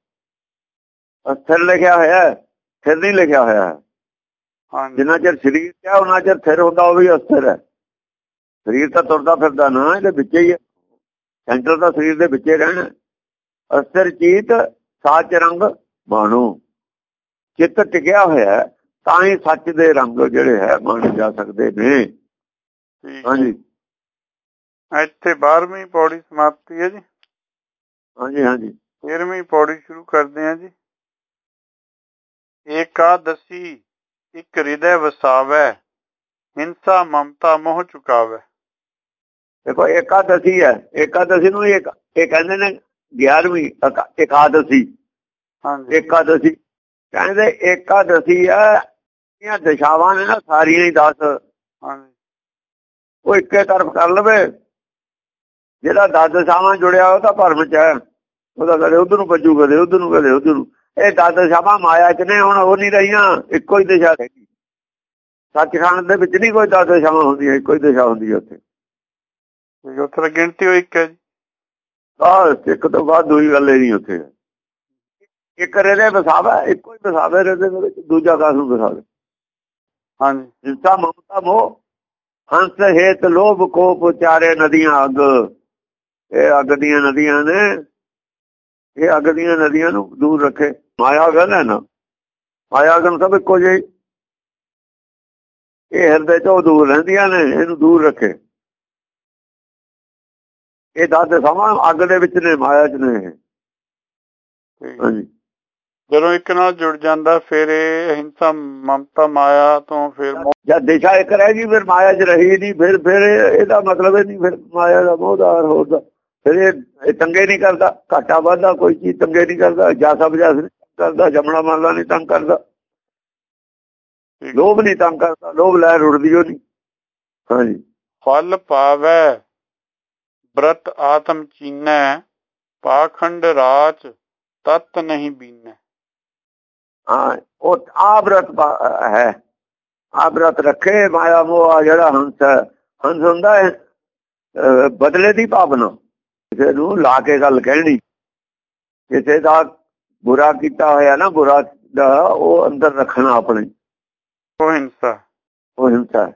ਅਸਰ ਲਿਖਿਆ ਹੋਇਆ ਹੈ ਫਿਰ ਨਹੀਂ ਲਿਖਿਆ ਹੋਇਆ ਹੈ। ਜਿੰਨਾ ਚਿਰ ਸਰੀਰ ਤੇ ਉਹਨਾਂ ਚਿਰ ਫਿਰ ਹੁੰਦਾ ਉਹ ਵੀ ਅਸਰ ਹੈ। ਸਰੀਰ ਤਾਂ ਤੁਰਦਾ ਫਿਰਦਾ ਨਾ ਇਹਦੇ ਵਿੱਚ ਹੀ ਹੈ। ਸੈਂਟਰ ਦਾ ਸਰੀਰ ਦੇ ਵਿੱਚ ਰਹਿਣਾ ਅਸਰ ਚੀਤ ਸਾਚ ਰੰਗ ਮਾਣੋ ਚਿੱਤ ਟਿਕਿਆ ਹੋਇਆ ਤਾਂ ਹੀ ਸੱਚ ਦੇ ਰੰਗ ਜਿਹੜੇ ਹੈ ਮਾਣੇ ਜਾ ਸਕਦੇ ਨੇ। ਹਾਂਜੀ। ਇੱਥੇ 12ਵੀਂ ਪੌੜੀ ਸਮਾਪਤੀ ਹੈ ਜੀ। ਹਾਂਜੀ ਹਾਂਜੀ। 13ਵੀਂ ਪੌੜੀ ਸ਼ੁਰੂ ਕਰਦੇ ਹਾਂ ਜੀ। ਏਕਾਦਸੀ ਇੱਕ ਹਿਰਦੈ ਵਸਾਵੈ ਹਿੰਸਾ ਮਮਤਾ ਮੋਹ ਚੁਕਾਵੈ। ਦੇਖੋ ਏਕਾਦਸ਼ੀ ਹੈ। ਏਕਾਦਸ਼ੀ ਨੂੰ ਇੱਕ ਇਹ ਕਹਿੰਦੇ ਨੇ 11ਵੀਂ ਅਕਾ- ਏਕਾਦਸ਼ੀ। ਹਾਂਜੀ। ਏਕਾਦਸ਼ੀ ਕਹਿੰਦੇ ਏਕਾਦਸ਼ੀ ਹੈ ਇਹ ਦਿਸ਼ਾਵਾਂ ਨੇ ਨਾ ਸਾਰੀਆਂ ਹੀ 10 ਹਾਂਜੀ। ਉਹ ਇੱਕੇ ਤਰਫ ਕਰ ਲਵੇ ਜਿਹੜਾ 10 ਦਿਸ਼ਾਵਾਂ ਜੁੜਿਆ ਉਹ ਤਾਂ ਭਰਮ ਚ ਹੈ। ਉਹਦਾ ਕਦੇ ਉਧਰ ਨੂੰ ਭੱਜੂ ਕਦੇ ਉਧਰ ਨੂੰ ਕਦੇ ਉਧਰ ਨੂੰ। ਇਹ 10 ਦਿਸ਼ਾਵਾਂ ਮਾਇਆ ਚ ਨੇ ਹੁਣ ਉਹ ਨਹੀਂ ਰਹੀਆਂ ਇੱਕੋ ਹੀ ਦਿਸ਼ਾ ਰਹੀ ਸੱਚਖੰਡ ਦੇ ਵਿੱਚ ਨਹੀਂ ਕੋਈ 10 ਦਿਸ਼ਾਵਾਂ ਹੁੰਦੀਆਂ ਇੱਕੋ ਹੀ ਦਿਸ਼ਾ ਹੁੰਦੀ ਹੈ ਉੱਥੇ। ਉੱਥੇ ਗਿਣਤੀ ਹੋਈ ਇੱਕ ਹੈ ਜੀ। ਇੱਕ ਤੋਂ ਬਾਅਦ ਦੂਈ ਗੱਲ ਨਹੀਂ ਉੱਥੇ। ਇੱਕ ਰੇਦੇ ਵਸਾਵਾ ਇੱਕੋ ਹੀ ਵਸਾਵੇ ਰੇਦੇ ਦੇ ਵਿੱਚ ਦੂਜਾ ਕਾਸ ਨੂੰ ਵਸਾਵੇ? ਹਾਂਜੀ। ਜਿਸਾ ਮਮਤਾ ਮੋਹ ਹੰਸ ਹੇਤ ਲੋਭ ਕੋਪ ਚਾਰੇ ਨਦੀਆਂ ਅੱਗ। ਇਹ ਅੱਗ ਦੀਆਂ ਨਦੀਆਂ ਨੇ ਇਹ ਅੱਗ ਦੀਆਂ ਨਦੀਆਂ ਨੂੰ ਦੂਰ ਰੱਖੇ। ਮਾਇਆ ਗੱਲ ਹੈ ਨਾ? ਮਾਇਆ ਗਨ ਸਭ ਇੱਕੋ ਜਿਹੀ। ਇਹ ਹਿਰਦੇ ਤੋਂ ਦੂਰ ਰਹਿੰਦੀਆਂ ਨੇ ਇਹਨੂੰ ਦੂਰ ਰੱਖੇ। ਇਹ ਦਾਦੇ ਸਮਾਂ ਅੱਗ ਦੇ ਵਿੱਚ ਨੇ ਮਾਇਆ ਚ ਨੇ ਹਾਂਜੀ। ਜਦੋਂ ਇੱਕ ਨਾਲ ਜੁੜ ਜਾਂਦਾ ਫਿਰ ਇਹ ਹਿੰਸਾ ਮਮਤਾ ਮਾਇਆ ਤੋਂ ਫਿਰ ਜਦ ਦਿਸ਼ਾ ਇੱਕ ਰਹਿ ਗਈ ਫਿਰ ਮਾਇਆ 'ਚ ਰਹੀ ਨਹੀਂ ਫਿਰ ਫਿਰ ਇਹ- ਇਹਦਾ ਮਤਲਬ ਇਹ ਨਹੀਂ ਫਿਰ ਮਾਇਆ ਦਾ ਮੋਹਦਾਰ ਹੋਦਾ ਫਿਰ ਇਹ ਤੰਗੇ ਨਹੀਂ ਕਰਦਾ ਘਾਟਾ ਵਾਧਾ ਕੋਈ ਚੀਜ਼ ਤੰਗੇ ਨਹੀਂ ਕਰਦਾ ਜਾ ਸਭ ਜਾ ਨਹੀਂ ਕਰਦਾ ਜਮਣਾ ਮਾਲਾ ਨਹੀਂ ਤੰਗ ਕਰਦਾ। ਲੋਭ ਨਹੀਂ ਤੰਗ ਕਰਦਾ ਲੋਭ ਲੈ ਰੁੜਦੀ ਉਹ ਨਹੀਂ। ਹਾਂਜੀ। ਫਲ ਪਾਵੈ ਬ੍ਰਤ ਆਤਮ ਚੀਨੈ ਪਾਖੰਡ ਰਾਚ ਤਤ ਨਹੀਂ ਬੀਨੈ। ਹਾਂ ਉਹ ਆਬਰਤ ਹੈ। ਆਬਰਤ ਰੱਖੇ ਮਾਇਆ ਮੋਹ ਜਿਹੜਾ ਹੰਸ ਹੰਸ ਹੁੰਦਾ ਹੈ ਬਦਲੇ ਦੀ ਭਾਵਨਾ। ਕਿਸੇ ਨੂੰ ਲਾ ਕੇ ਗੱਲ ਕਹਿਣੀ। ਕਿਸੇ ਦਾ ਬੁਰਾ ਕੀਤਾ ਹੋਇਆ ਨਾ ਬੁਰਾ ਦਾ ਉਹ ਅੰਦਰ ਰੱਖਣਾ ਆਪਣੇ। ਉਹ ਹਿੰਸਾ। ਉਹ ਹਿੰਸਾ ਹੈ।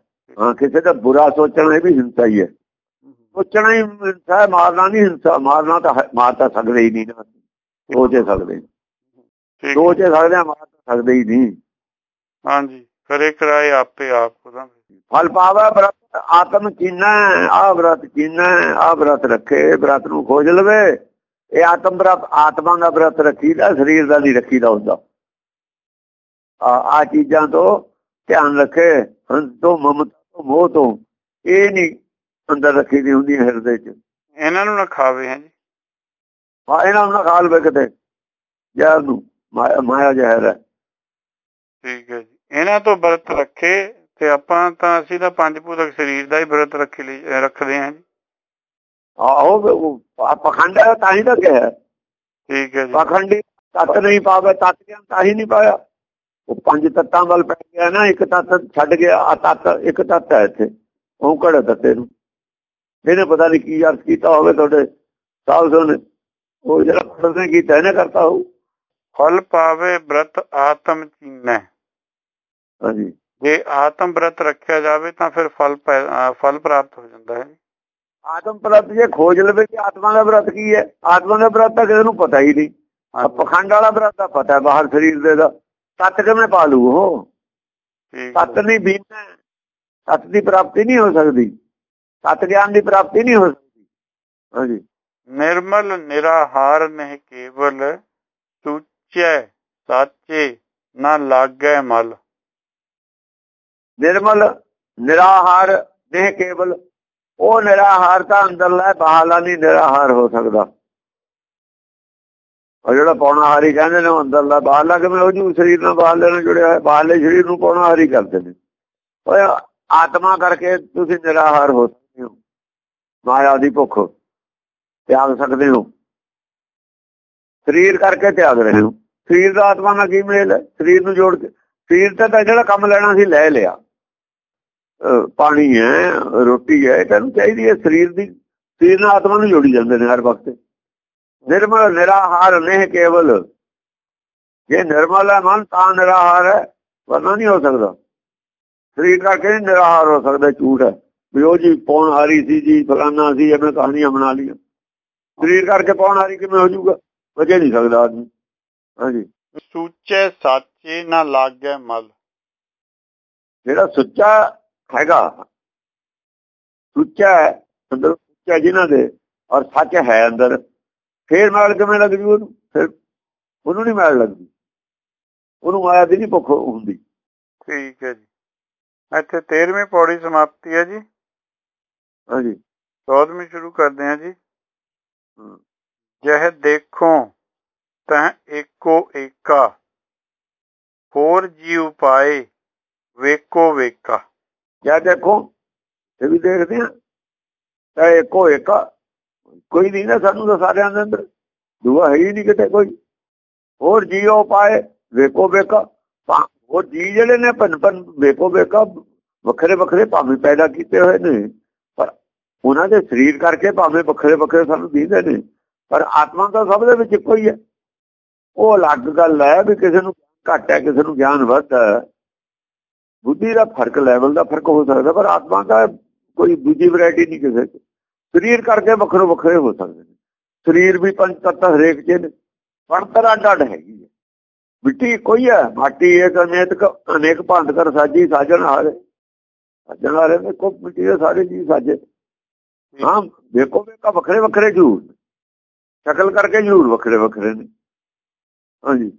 ਕਿਸੇ ਦਾ ਬੁਰਾ ਸੋਚਣਾ ਇਹ ਵੀ ਹਿੰਸਾ ਹੀ ਹੈ। ਸੋਚਣਾ ਹੀ ਹਿੰਸਾ ਮਾਰਨਾ ਨਹੀਂ ਹਿੰਸਾ। ਮਾਰਨਾ ਤਾਂ ਮਾਰ ਤਾਂ ਸਕਦੇ ਹੀ ਨਹੀਂ ਨਾ ਸੋਚ ਸਕਦੇ ਸੋਚ ਸਕਦੇ ਹਾਂ, ਮਾਰ ਤਾਂ ਸਕਦੇ ਹੀ ਨਹੀਂ। ਹਾਂਜੀ। ਕਰੇ ਕਰਾਏ ਆਪੇ ਆਪ ਉਹਦਾ ਫਲ ਪਾਵਾ ਆਤਮ ਚੀਨਾ ਆ ਬ੍ਰਤ ਚੀਨਾ ਆ ਬ੍ਰਤ ਰੱਖੇ ਬ੍ਰਤ ਨੂੰ ਖੋਜ ਲਵੇ। ਇਹ ਆਤਮ ਬ੍ਰਤ ਆਤਮਾ ਦਾ ਬ੍ਰਤ ਰੱਖੀਦਾ ਸਰੀਰ ਦਾ ਨਹੀਂ ਰੱਖੀਦਾ ਹੁੰਦਾ। ਆ ਆ ਚੀਜ਼ਾਂ ਤੋਂ ਧਿਆਨ ਰੱਖੇ ਹੰਸ ਤੋਂ ਮਮਤਾ ਤੋਂ ਮੋਹ ਤੋਂ ਇਹ ਨਹੀਂ ਅੰਦਰ ਰੱਖੀ ਦੀ ਹੁੰਦੀ ਹਿਰਦੇ 'ਚ। ਇਹਨਾਂ ਨੂੰ ਨਾ ਖਾਵੇ ਹੈ ਜੀ। ਆ ਇਹਨਾਂ ਨੂੰ ਨਾ ਖਾ ਲਵੇ ਕਿਤੇ। ਜ਼ਹਿਰ ਨੂੰ ਮਾਇਆ- ਜ਼ਹਿਰ ਹੈ। ਠੀਕ ਹੈ ਜੀ। ਇਹਨਾਂ ਤੋਂ ਵਰਤ ਰੱਖੇ ਤੇ ਆਪਾਂ ਤਾਂ ਅਸੀਂ ਤਾਂ ਪੰਜ ਭੂਤਕ ਸਰੀਰ ਦਾ ਹੀ ਵਰਤ ਰੱਖੀ ਲਈ ਰੱਖਦੇ ਹਾਂ ਜੀ। ਆਹੋ ਉਹ ਪਖੰਡ ਹੈ ਤਾਂ ਹੀ ਤਾਂ ਕਿਹਾ ਠੀਕ ਹੈ ਜੀ। ਪਖੰਡੀ ਤੱਤ ਨਹੀਂ ਪਾਵੇ ਤੱਤ ਗਿਆਨ ਤਾਂ ਹੀ ਨਹੀਂ ਪਾਇਆ। ਉਹ ਪੰਜ ਤੱਤਾਂ ਵੱਲ ਪੈ ਗਿਆ ਨਾ ਇੱਕ ਤੱਤ ਛੱਡ ਗਿਆ ਆ ਤੱਤ ਇੱਕ ਤੱਤ ਹੈ ਇੱਥੇ। ਉਹ ਕਿਹੜਾ ਤੱਤੇ ਨੂੰ? ਇਹਨੇ ਪਤਾ ਨਹੀਂ ਕੀ ਅਰਥ ਕੀਤਾ ਹੋਵੇ ਤੁਹਾਡੇ ਸਾਹਿਬ ਨੇ। ਉਹ ਜਿਹੜਾ ਨੇ ਕੀਤਾ ਇਹਨੇ ਕਰਤਾ ਹੋ ਫਲ ਪਾਵੇ ਬ੍ਰਤ ਆਤਮ ਚੀਨੈ। ਹਾਂਜੀ। ਜੇ ਆਤਮ ਬ੍ਰਤ ਰੱਖਿਆ ਜਾਵੇ ਤਾਂ ਫਿਰ ਫਲ ਫਲ ਪ੍ਰਾਪਤ ਹੋ ਜਾਂਦਾ ਹੈ। ਆਤਮ ਪ੍ਰਤ ਜੇ ਖੋਜ ਲਵੇ ਕਿ ਆਤਮਾ ਦਾ ਬ੍ਰਤ ਕੀ ਹੈ? ਆਤਮਾ ਦਾ ਬ੍ਰਤ ਤਾਂ ਕਿਸੇ ਨੂੰ ਪਤਾ ਹੀ ਨਹੀਂ। ਪਖੰਡ ਵਾਲਾ ਬ੍ਰਤ ਦਾ ਪਤਾ ਹੈ ਬਾਹਰ ਸਰੀਰ ਦੇ ਦਾ। ਤੱਤ ਕਿਵੇਂ ਪਾ ਲੂ ਉਹ? ਤਤ। ਨਹੀਂ ਬੀਨਾ ਤਤ ਦੀ ਪ੍ਰਾਪਤੀ ਨਹੀਂ ਹੋ ਸਕਦੀ। ਤਤ ਗਿਆਨ ਦੀ ਪ੍ਰਾਪਤੀ ਨਹੀਂ ਹੋ ਸਕਦੀ। ਹਾਂਜੀ। ਨਿਰਮਲ ਨਿਰਾਹਾਰ ਨਹਿ ਕੇਵਲ ਸੁਚੈ ਸਾਚੇ ਨਾ ਲਾਗੈ ਮਲ। ਨਿਰਮਲ ਨਿਰਾਹਾਰ ਨੇ ਕੇਵਲ। ਉਹ ਨਿਰਾਹਾਰ ਤਾਂ ਅੰਦਰਲਾ ਹੈ, ਬਾਹਰਲਾ ਨਹੀਂ ਨਿਰਾਹਾਰ ਹੋ ਸਕਦਾ। ਉਹ ਜਿਹੜਾ ਪੌਣਾ ਕਹਿੰਦੇ ਨੇ ਅੰਦਰਲਾ ਬਾਹਰਲਾ ਕਿਵੇਂ ਹੋ ਜੂ? ਸਰੀਰ ਨਾਲ ਬਾਹਰਲੇ ਨਾਲ ਜੁੜਿਆ ਹੈ ਬਾਹਰਲੇ ਸਰੀਰ ਨੂੰ ਪੌਣਾ ਕਰਦੇ ਨੇ। ਓਏ ਆਤਮਾ ਕਰਕੇ ਤੁਸੀਂ ਨਿਰਾਹਾਰ ਹੋ ਸਕਦੇ ਹੋ। ਮਾਇਆ ਦੀ ਭੁੱਖ ਤਿਆਗ ਸਕਦੇ ਹੋ। ਸਰੀਰ ਕਰਕੇ ਤਿਆਗ ਰਹੇ ਹੋ। ਸਰੀਰ ਦਾ ਆਤਮਾ ਨਾਲ ਕੀ ਮੇਲ ਹੈ? ਸਰੀਰ ਨੂੰ ਜੋੜ ਕੇ। ਸਰੀਰ ਤੇ ਤਾਂ ਜਿਹੜਾ ਕੰਮ ਲੈਣਾ ਸੀ ਲੈ ਲਿਆ। ਪਾਣੀ ਹੈ ਰੋਟੀ ਹੈ ਤੈਨੂੰ ਚਾਹੀਦੀ ਹੈ ਸਰੀਰ ਦੀ। ਸਰੀਰ ਨਾਲ ਆਤਮਾ ਨੂੰ ਜੋੜੀ ਜਾਂਦੇ ਨੇ ਹਰ ਵਕਤ। ਨਿਰਮਲ ਨਿਰਾਹਾਰ ਨਹੀਂ ਕੇਵਲ। ਜੇ ਨਿਰਮਲ ਹੈ ਮਨ ਤਾਂ ਨਿਰਾਹਾਰ ਹੈ ਵਰਨਾ ਨਹੀਂ ਹੋ ਸਕਦਾ। ਸਰੀਰ ਕਰਕੇ ਨਿਰਾਹਾਰ ਹੋ ਸਕਦਾ ਝੂਠ ਹੈ। ਵੀ ਉਹ ਜੀ ਪੌਣ ਹਾਰੀ ਸੀ ਜੀ ਫਲਾਨਾ ਸੀ ਐਵੇਂ ਕਹਾਣੀਆਂ ਬਣਾ ਲਈਆਂ। ਸਰੀਰ ਕਰਕੇ ਪੌਣ ਹਾਰੀ ਕਿਵੇਂ ਹੋ ਜਾਊਗਾ? ਵਜੇ ਨਹੀਂ ਸਕਦਾ ਆਦਮੀ। ਹਾਂਜੀ। ਸੂਚੇ ਸਾਚੇ ਨਾ ਲਾਗੇ ਮਲ। ਜਿਹੜਾ ਸੁੱਚਾ ਹੈਗਾ। ਸੁੱਚਾ ਅੰਦਰ ਸੁੱਚਾ ਜਿਨ੍ਹਾਂ ਦੇ ਔਰ ਸੱਚ ਹੈ ਅੰਦਰ। ਫੇਰ ਮੈਲ ਕਿਵੇਂ ਲੱਗ ਜੂ ਉਹਨੂੰ? ਫਿਰ ਉਹਨੂੰ ਨਹੀਂ ਮੈਲ ਲੱਗਦੀ। ਉਹਨੂੰ ਮਾਇਆ ਦੀ ਨਹੀਂ ਭੁੱਖ ਹੁੰਦੀ। ਠੀਕ ਹੈ ਜੀ। ਇੱਥੇ 13ਵੀਂ ਪੌੜੀ ਸਮਾਪਤੀ ਹੈ ਜੀ। ਹਾਂਜੀ। 14ਵੀਂ ਸ਼ੁਰੂ ਕਰਦੇ ਹਾਂ ਜੀ। ਜਹ ਦੇਖੋ ਤਹ ਏਕੋ ਏਕਾ। ਹੋਰ ਜੀ ਉਪਾਏ ਵੇਕੋ ਵੇਕਾ ਕਿਆ ਦੇਖੋ? ਇਹ ਵੀ ਦੇਖਦੇ ਆ ਤਾਂ ਏਕੋ ਏਕਾ ਕੋਈ ਨਹੀਂ ਨਾ ਸਾਨੂੰ ਤਾਂ ਸਾਰਿਆਂ ਦੇ ਅੰਦਰ। ਦੂਆ ਹੈ ਹੀ ਨਹੀਂ ਕਿਤੇ ਕੋਈ। ਹੋਰ ਜੀਓ ਪਾਏ ਵੇਕੋ ਵੇਕਾ ਉਹ ਜੀ ਜਿਹੜੇ ਨੇ ਭਨ ਭਨ ਵੇਕੋ ਵੇਕਾ ਵੱਖਰੇ ਵੱਖਰੇ ਭਾਵੇਂ ਪੈਦਾ ਕੀਤੇ ਹੋਏ ਨੇ। ਪਰ ਉਹਨਾਂ ਦੇ ਸਰੀਰ ਕਰਕੇ ਭਾਵੇਂ ਵੱਖਰੇ ਵੱਖਰੇ ਸਾਨੂੰ ਦਿਖਦੇ ਨੇ। ਪਰ ਆਤਮਾ ਤਾਂ ਸਭ ਦੇ ਵਿੱਚ ਇੱਕੋ ਹੀ ਹੈ। ਉਹ ਅਲੱਗ ਗੱਲ ਹੈ ਵੀ ਕਿਸੇ ਨੂੰ ਘੱਟ ਹੈ, ਕਿਸੇ ਨੂੰ ਗਿਆਨ ਵੱਧ ਹੈ। ਬੁੱਧੀ ਦਾ ਫ਼ਰਕ ਲੈਵਲ ਦਾ ਫ਼ਰਕ ਹੋ ਸਕਦਾ, ਪਰ ਆਤਮਾ ਦਾ ਕੋਈ ਦੂਜੀ ਵੈਰਾਈਟੀ ਨਹੀਂ ਕਿਸੇ ਚ ਸਰੀਰ ਕਰਕੇ ਵੱਖਰੇ ਵੱਖਰੇ ਹੋ ਸਕਦੇ ਨੇ। ਸਰੀਰ ਵੀ ਪੰਜ ਤੱਤ ਹਰੇਕ ਚ ਨੇ। ਪਰਤਰਾ ਡੱਡ ਹੈਗੀ ਹੈ ਮਿੱਟੀ ਕੋਈ ਹੈ ਮਾਟੀ ਇੱਕ ਅਨੇਕ ਅਨੇਕ ਭੰਡ ਕਰ ਸਾਜੀ ਸਾਜਣ ਹਾਰੇ। ਸਾਜਣ ਹਾਰੇ ਨੇ ਕੋ ਮਿੱਟੀ ਦੇ ਸਾਰੇ ਜੀ ਸਾਜੇ। ਹਾਂ, ਦੇਖੋ ਵੇਖਾ ਵੱਖਰੇ ਵੱਖਰੇ ਜੂਰ ਸ਼ਕਲ ਕਰਕੇ ਜੂਰ ਵੱਖਰੇ ਵੱਖਰੇ ਨੇ। ਹਾਂਜੀ।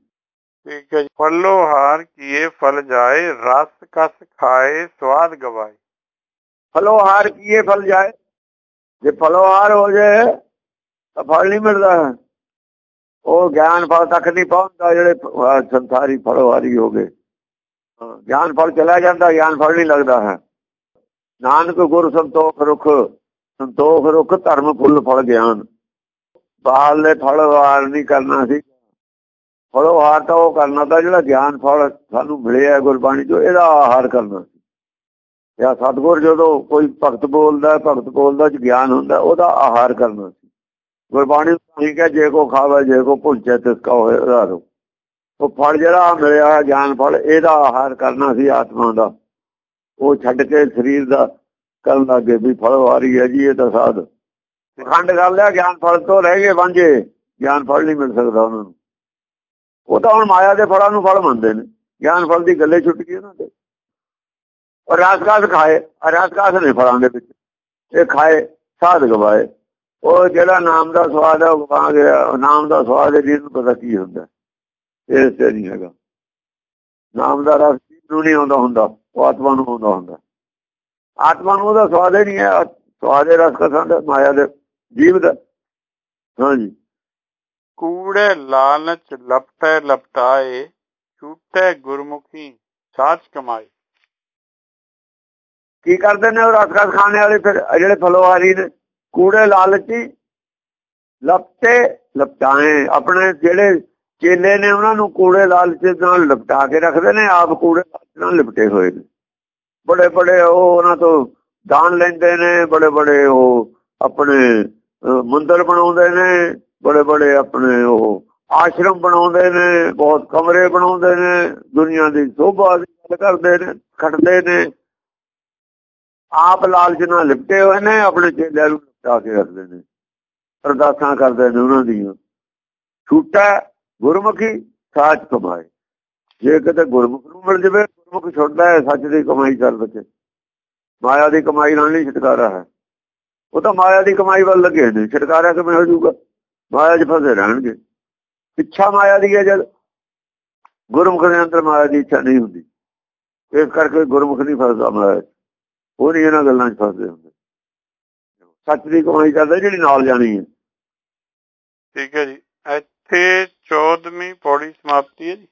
ਠੀਕ ਹੈ ਜੀ ਫਲੋ ਹਾਰ ਕੀਏ ਫਲ ਜਾਏ, ਰਸ ਕਸ ਖਾਏ ਫਲ ਜਾਏ। ਜੇ ਫਲੋ ਹੋ ਜਾਏ ਤਾਂ ਫਲ ਨਹੀਂ ਮਿਲਦਾ। ਉਹ ਗਿਆਨ ਫਲ ਤੱਕ ਨਹੀਂ ਪਹੁੰਚਦਾ, ਜਿਹੜੇ ਸੰਸਾਰੀ ਫਲੋਹਾਰੀ ਹੋ ਗਏ। ਗਿਆਨ ਫਲ ਚਲਾ ਜਾਂਦਾ, ਗਿਆਨ ਫਲ ਨਹੀਂ ਲੱਗਦਾ ਹੈ। ਨਾਨਕ ਗੁਰ ਸੰਤੋਖ ਰੁਖ ਸੰਤੋਖ ਰੁਖ, ਧਰਮ ਫੁੱਲ ਫਲ ਗਿਆਨ। ਬਾਲ ਦੇ ਫਲ ਵਾਰ ਨਹੀਂ ਕਰਨਾ ਸੀ। ਫਲੋ ਹਾਰ ਤਾਂ ਉਹ ਕਰਨਾ ਤਾਂ ਜਿਹੜਾ ਗਿਆਨ ਫਲ ਸਾਨੂੰ ਮਿਲਿਆ ਗੁਰਬਾਣੀ ਤੋਂ ਇਹਦਾ ਆਹਾਰ ਕਰਨਾ ਸੀ। ਜਾਂ ਸਤਗੁਰ ਜਦੋਂ ਕੋਈ ਭਗਤ ਬੋਲਦਾ ਭਗਤ ਬੋਲਦਾ, ਚ ਗਿਆਨ ਹੁੰਦਾ, ਉਹਦਾ ਆਹਾਰ ਕਰਨਾ ਸੀ। ਗੁਰਬਾਣੀ ਠੀਕ ਹੈ, ਜੇ ਕੋ ਖਾਵੇ, ਜੇ ਕੋ ਭੁੱਲੇ ਤਿਸਕਾ ਹੋਏ ਉਧਾਰੋ ਉਹ ਫਲ ਜਿਹੜਾ ਮਿਲਿਆ ਗਿਆਨ ਫਲ, ਇਹਦਾ ਆਹਾਰ ਕਰਨਾ ਸੀ ਆਤਮਾ ਦਾ। ਉਹ ਛੱਡ ਕੇ ਸਰੀਰ ਦਾ ਕਰਨ ਲੱਗੇ ਵੀ ਫਲ ਵਾਰੀ ਹੈ ਜੀ, ਇਹ ਤਾਂ ਸਾਧ। ਖੰਡ ਗੱਲ ਲਿਆ, ਗਿਆਨ ਫਲ ਤੋਂ ਰਹਿ ਗਏ ਵਾਂਝੇ। ਗਿਆਨ ਫਲ ਨਹੀਂ ਮਿਲ ਸਕਦਾ ਉਹਨਾਂ ਨੂੰ। ਉਹ ਤਾਂ ਹੁਣ ਮਾਇਆ ਦੇ ਫਲਾਂ ਨੂੰ ਫਲ ਮੰਨਦੇ ਨੇ। ਗਿਆਨ ਫਲ ਦੀ ਗੱਲੇ ਛੁੱਟ ਗਈ ਉਹਨਾਂ ਦੇ। ਔਰ ਰਾਸਕਾਸ ਖਾਏ ਰਾਸਕਾਸ ਨੇ ਫਲਾਂ ਦੇ ਵਿੱਚ। ਇਹ ਖਾਏ, ਸਾਧ ਗਵਾਏ। ਉਹ ਜਿਹੜਾ ਨਾਮ ਦਾ ਸਵਾਦ ਹੈ ਉਹ ਗਵਾ ਗਿਆ ਨਾਮ ਦਾ ਸਵਾਦ ਹੈ, ਜਿਹਨੂੰ ਪਤਾ ਕੀ ਹੁੰਦਾ। ਇਹ ਤੇ ਨਹੀਂ ਹੈਗਾ। ਨਾਮ ਦਾ ਰਸ ਨੂੰ ਨਹੀਂ ਆਉਂਦਾ ਹੁੰਦਾ, ਉਹ ਆਤਮਾ ਨੂੰ ਆਉਂਦਾ ਹੁੰਦਾ। ਆਤਮਾ ਨੂੰ ਉਹਦਾ ਸਵਾਦ ਹੀ ਨਹੀਂ ਹੈ। ਸਵਾਦ ਹੈ ਰਸ ਕਸਾਂ ਦਾ ਮਾਇਆ ਦੇ ਜੀਵ ਦਾ। ਹਾਂਜੀ। ਕੂੜੇ ਲਾਲਚ ਲਪਟੇ ਲਪਟਾਏ, ਛੂਟੇ ਗੁਰਮੁਖੀ ਸਾਚ ਕਮਾਏ। ਕੀ ਕਰਦੇ ਨੇ ਉਹ ਰਸ ਖਾਣੇ ਵਾਲੇ ਫਿਰ ਜਿਹੜੇ ਫਲੋਹਾਰੀ ਨੇ? ਕੂੜੇ ਲਾਲਚੀ ਲਪਟੇ ਲਪਟਾਏ। ਆਪਣੇ ਜਿਹੜੇ ਚੇਲੇ ਨੇ, ਉਹਨਾਂ ਨੂੰ ਕੂੜੇ ਲਾਲਚ ਨਾਲ ਲਪਟਾ ਕੇ ਰੱਖਦੇ ਨੇ, ਆਪ ਕੂੜੇ ਨਾਲ ਲਿਪਟੇ ਹੋਏ ਨੇ। ਬੜੇ ਬੜੇ ਉਹ ਉਹਨਾਂ ਤੋਂ ਦਾਨ ਲੈਂਦੇ ਨੇ, ਬੜੇ ਬੜੇ ਉਹ ਆਪਣੇ ਮੰਦਰ ਬਣਾਉਂਦੇ ਨੇ ਬੜੇ ਬੜੇ ਆਪਣੇ ਉਹ ਆਸ਼ਰਮ ਬਣਾਉਂਦੇ ਨੇ, ਬਹੁਤ ਕਮਰੇ ਬਣਾਉਂਦੇ ਨੇ, ਦੁਨੀਆ ਦੀ ਸੋਭਾ ਦੀ ਗੱਲ ਕਰਦੇ ਨੇ, ਖੜਦੇ ਨੇ। ਆਪ ਲਾਲਚ ਨਾਲ ਲਿਪਟੇ ਹੋਏ ਨੇ, ਆਪਣੇ ਚੇਲਿਆਂ ਨੂੰ ਲਿਪਟਾ ਕੇ ਰੱਖਦੇ ਨੇ, ਅਰਦਾਸਾਂ ਕਰਦੇ ਨੇ ਉਹਨਾਂ ਦੀਆਂ। ਛੂਟਾ ਗੁਰਮੁਖੀ ਸਾਚ ਕਮਾਏ। ਜੇ ਕਿਤੇ ਗੁਰਮੁਖ ਨੂੰ ਮਿਲ ਜਵੇ, ਗੁਰਮੁਖ ਛੁੱਟਦਾ ਹੈ, ਸੱਚ ਦੀ ਕਮਾਈ ਕਰ ਬੱਚੇ। ਮਾਇਆ ਦੀ ਕਮਾਈ ਨਾਲ ਨਹੀਂ ਛੁਟਕਾਰਾ ਹੈ। ਉਹ ਤਾਂ ਮਾਇਆ ਦੀ ਕਮਾਈ ਵੱਲ ਲੱਗੇ ਨੇ, ਛੁਟਕਾਰਾ ਕਿਵੇਂ ਹੋ ਜਾਊਗਾ? ਮਾਇਆ 'ਚ ਫਸੇ ਰਹਿਣਗੇ। ਇੱਛਾ ਮਾਇਆ ਦੀ ਹੈ ਜਦ ਗੁਰਮੁਖ ਦੇ ਅੰਦਰ ਮਾਇਆ ਦੀ ਇੱਛਾ ਨਹੀਂ ਹੁੰਦੀ। ਇਸ ਕਰਕੇ ਗੁਰਮੁਖ ਨਹੀਂ ਫਸਦਾ ਮਾਇਆ ਉਹ ਨਹੀਂ ਇਹਨਾਂ ਗੱਲਾਂ 'ਚ ਫਸਦੇ ਹੁੰਦੇ। ਸੱਚ ਦੀ ਕਮਾਈ ਕਰਦਾ ਜਿਹੜੀ ਨਾਲ ਜਾਣੀ ਹੈ। ਠੀਕ ਹੈ ਜੀ। ਇੱਥੇ 14ਵੀਂ ਪੌੜੀ ਸਮਾਪਤੀ ਹੈ ਜੀ।